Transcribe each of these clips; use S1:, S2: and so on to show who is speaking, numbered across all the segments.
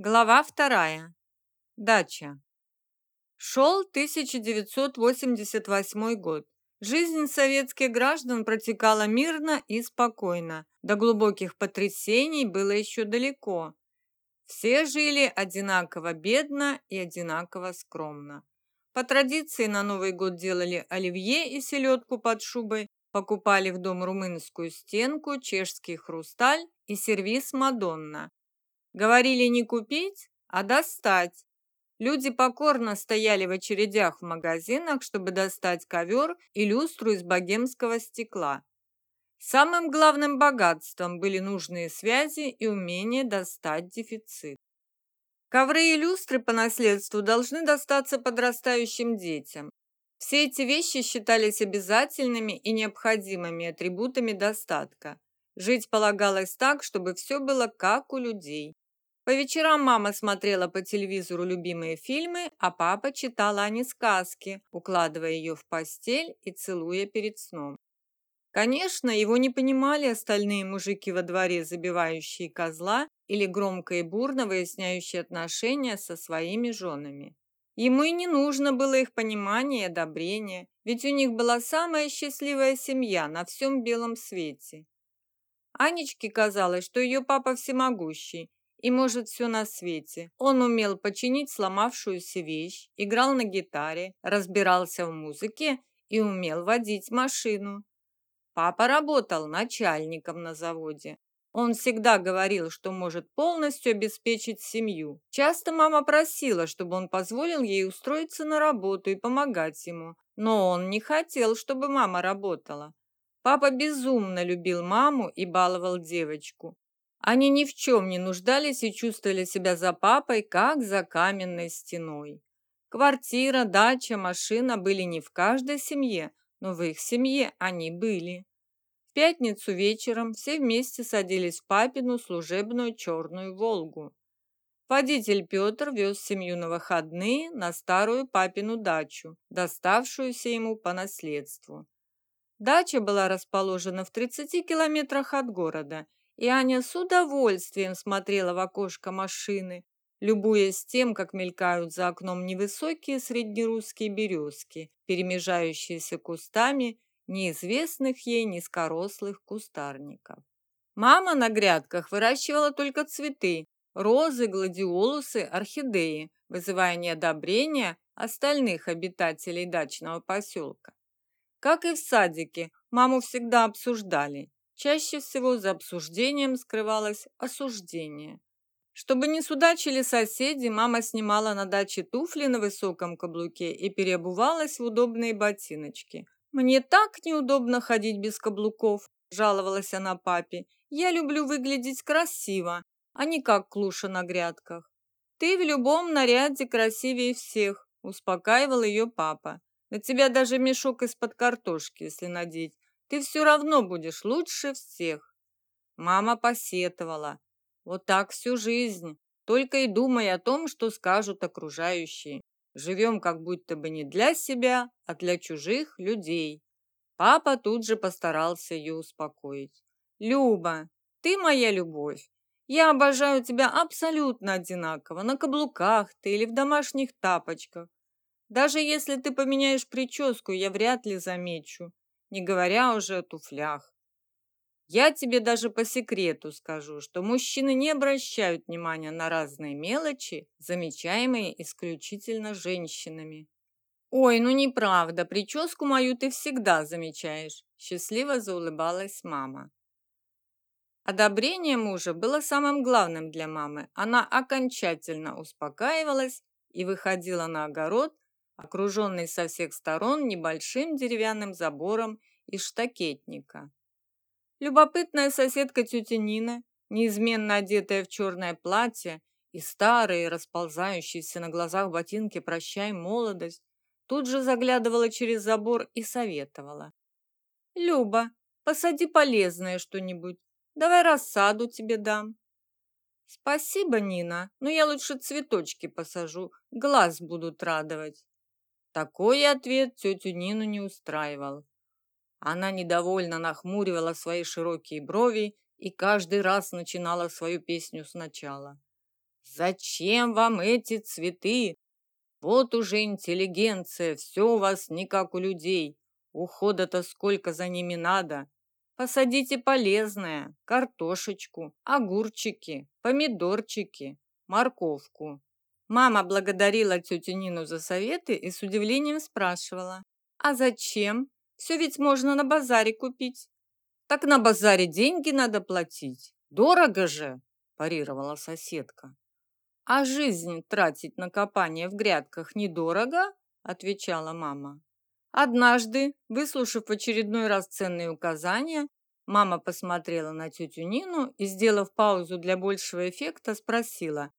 S1: Глава вторая. Дача. Шел 1988 год. Жизнь советских граждан протекала мирно и спокойно. До глубоких потрясений было еще далеко. Все жили одинаково бедно и одинаково скромно. По традиции на Новый год делали оливье и селедку под шубой, покупали в дом румынскую стенку, чешский хрусталь и сервиз Мадонна. Говорили не купить, а достать. Люди покорно стояли в очередях в магазинах, чтобы достать ковер и люстру из богемского стекла. Самым главным богатством были нужные связи и умение достать дефицит. Ковры и люстры по наследству должны достаться подрастающим детям. Все эти вещи считались обязательными и необходимыми атрибутами достатка. Жить полагалось так, чтобы все было как у людей. По вечерам мама смотрела по телевизору любимые фильмы, а папа читал Ане сказки, укладывая ее в постель и целуя перед сном. Конечно, его не понимали остальные мужики во дворе, забивающие козла или громко и бурно выясняющие отношения со своими женами. Ему и не нужно было их понимания и одобрения, ведь у них была самая счастливая семья на всем белом свете. Анечке казалось, что ее папа всемогущий, и может все на свете. Он умел починить сломавшуюся вещь, играл на гитаре, разбирался в музыке и умел водить машину. Папа работал начальником на заводе. Он всегда говорил, что может полностью обеспечить семью. Часто мама просила, чтобы он позволил ей устроиться на работу и помогать ему, но он не хотел, чтобы мама работала. Папа безумно любил маму и баловал девочку. Они ни в чем не нуждались и чувствовали себя за папой, как за каменной стеной. Квартира, дача, машина были не в каждой семье, но в их семье они были. В пятницу вечером все вместе садились в папину служебную черную «Волгу». Водитель Петр вез семью на выходные на старую папину дачу, доставшуюся ему по наследству. Дача была расположена в 30 километрах от города – и Аня с удовольствием смотрела в окошко машины, любуясь тем, как мелькают за окном невысокие среднерусские березки, перемежающиеся кустами неизвестных ей низкорослых кустарников. Мама на грядках выращивала только цветы – розы, гладиолусы, орхидеи, вызывая неодобрение остальных обитателей дачного поселка. Как и в садике, маму всегда обсуждали, Чаще всего за обсуждением скрывалось осуждение. Чтобы не судачили соседи, мама снимала на даче туфли на высоком каблуке и переобувалась в удобные ботиночки. «Мне так неудобно ходить без каблуков», – жаловалась она папе. «Я люблю выглядеть красиво, а не как клуша на грядках». «Ты в любом наряде красивее всех», – успокаивал ее папа. «На тебя даже мешок из-под картошки, если надеть, ты все равно будешь лучше всех. Мама посетовала. Вот так всю жизнь. Только и думай о том, что скажут окружающие. Живем как будто бы не для себя, а для чужих людей. Папа тут же постарался ее успокоить. «Люба, ты моя любовь. Я обожаю тебя абсолютно одинаково, на каблуках ты или в домашних тапочках. Даже если ты поменяешь прическу, я вряд ли замечу не говоря уже о туфлях. Я тебе даже по секрету скажу, что мужчины не обращают внимания на разные мелочи, замечаемые исключительно женщинами. «Ой, ну неправда, прическу мою ты всегда замечаешь», – счастливо заулыбалась мама. Одобрение мужа было самым главным для мамы. Она окончательно успокаивалась и выходила на огород, окруженный со всех сторон небольшим деревянным забором из штакетника. Любопытная соседка тетя Нина, неизменно одетая в черное платье и старые, расползающиеся на глазах ботинки «Прощай, молодость», тут же заглядывала через забор и советовала. «Люба, посади полезное что-нибудь, давай рассаду тебе дам». «Спасибо, Нина, но я лучше цветочки посажу, глаз будут радовать». Такой ответ тетю Нину не устраивал. Она недовольно нахмуривала свои широкие брови и каждый раз начинала свою песню сначала. Зачем вам эти цветы? Вот уже интеллигенция, все у вас не как у людей. Ухода-то сколько за ними надо. Посадите полезное, картошечку, огурчики, помидорчики, морковку. Мама благодарила тетю Нину за советы и с удивлением спрашивала. А зачем? Все ведь можно на базаре купить. Так на базаре деньги надо платить. Дорого же, парировала соседка. А жизнь тратить на копание в грядках недорого, отвечала мама. Однажды, выслушав в очередной раз ценные указания, мама посмотрела на тетю Нину и, сделав паузу для большего эффекта, спросила,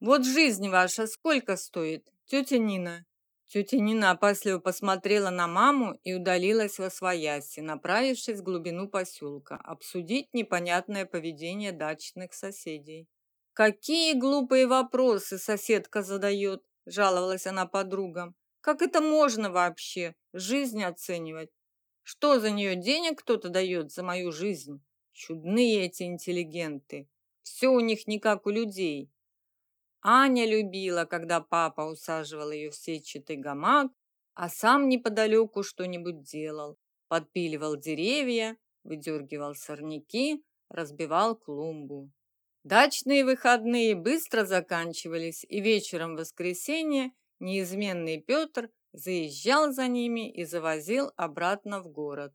S1: «Вот жизнь ваша сколько стоит, тетя Нина?» Тетя Нина опасливо посмотрела на маму и удалилась во свояси, направившись в глубину поселка, обсудить непонятное поведение дачных соседей. «Какие глупые вопросы соседка задает!» – жаловалась она подругам. «Как это можно вообще, жизнь оценивать? Что за нее денег кто-то дает за мою жизнь? Чудные эти интеллигенты. Все у них не как у людей. Аня любила, когда папа усаживал ее в сетчатый гамак, а сам неподалеку что-нибудь делал. Подпиливал деревья, выдергивал сорняки, разбивал клумбу. Дачные выходные быстро заканчивались, и вечером в воскресенье неизменный Петр заезжал за ними и завозил обратно в город.